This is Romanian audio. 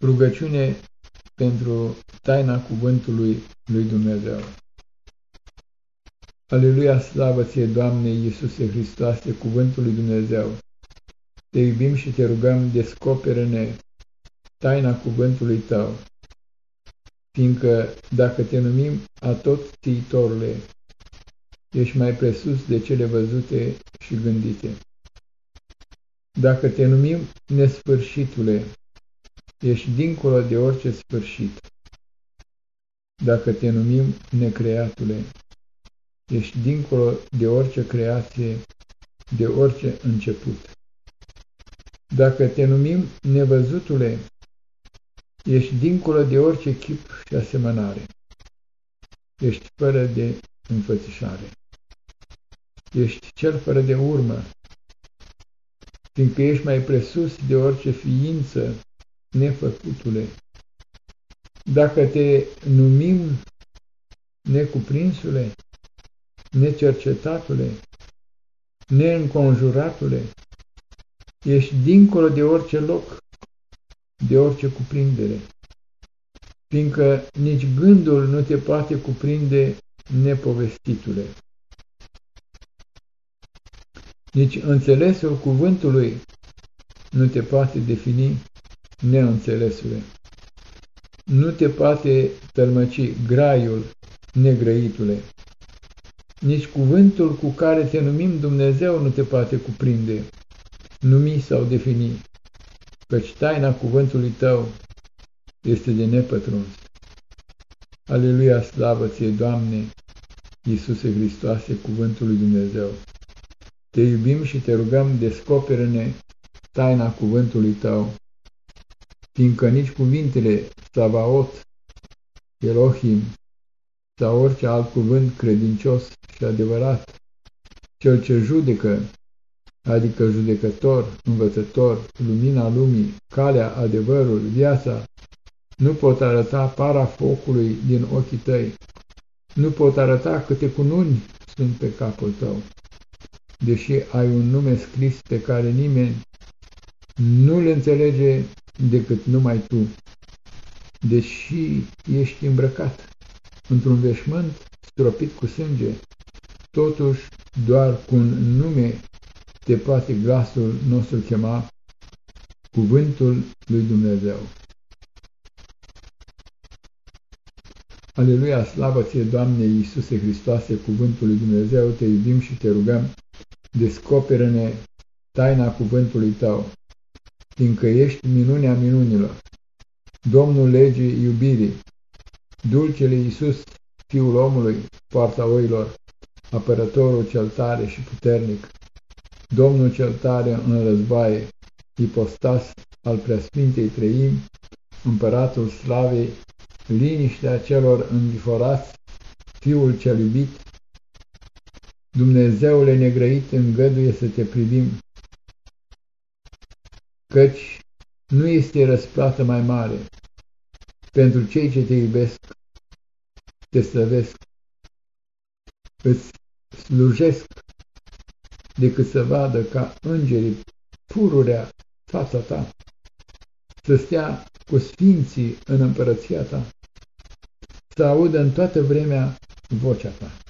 Rugăciune pentru taina cuvântului lui Dumnezeu. Aleluia, slavă ție, Doamne Iisuse Hristoase, cuvântul lui Dumnezeu. Te iubim și te rugăm, descoperă-ne taina cuvântului Tău, fiindcă dacă te numim a tot țiitorule, ești mai presus de cele văzute și gândite. Dacă te numim nesfârșitule, ești dincolo de orice sfârșit. Dacă te numim necreatule, ești dincolo de orice creație, de orice început. Dacă te numim nevăzutule, ești dincolo de orice chip și asemănare. Ești fără de înfățișare. Ești cel fără de urmă, fiindcă ești mai presus de orice ființă nefăcutule. Dacă te numim necuprinsule, necercetatule, neînconjuratule, ești dincolo de orice loc, de orice cuprindere, fiindcă nici gândul nu te poate cuprinde nepovestitule. Nici înțelesul cuvântului nu te poate defini neînțelesule. Nu te poate tălmăci graiul negrăitule. Nici cuvântul cu care te numim Dumnezeu nu te poate cuprinde, numi sau defini, căci taina cuvântului tău este de nepătruns. Aleluia, slavă ție, Doamne, Iisuse Hristoase, cuvântul lui Dumnezeu. Te iubim și te rugăm, descoperă-ne taina cuvântului tău fiindcă nici cuvintele Savaot, Elohim sau orice alt cuvânt credincios și adevărat, cel ce judecă, adică judecător, învățător, lumina lumii, calea, adevărul, viața, nu pot arăta para focului din ochii tăi, nu pot arăta câte cununi sunt pe capul tău, deși ai un nume scris pe care nimeni nu-l înțelege decât numai tu, deși ești îmbrăcat într-un veșmânt stropit cu sânge, totuși doar cu un nume te poate glasul nostru chema cuvântul lui Dumnezeu. Aleluia, slavă ție, Doamne Iisuse Hristoase, cuvântul lui Dumnezeu, te iubim și te rugăm, descoperă-ne taina cuvântului tău fiindcă ești minunea minunilor, Domnul legii iubirii, dulcele Iisus, Fiul omului, poarta oilor, apărătorul cel tare și puternic, Domnul cel tare în războaie, ipostas al preasfintei treimi, împăratul slavei, liniștea celor înviforați, Fiul cel iubit, Dumnezeule negrăit îngăduie să te privim, căci nu este răsplată mai mare. Pentru cei ce te iubesc, te slăvesc, îți slujesc, decât să vadă ca îngerii pururea fața ta, să stea cu sfinții în împărăția ta, să audă în toată vremea vocea ta.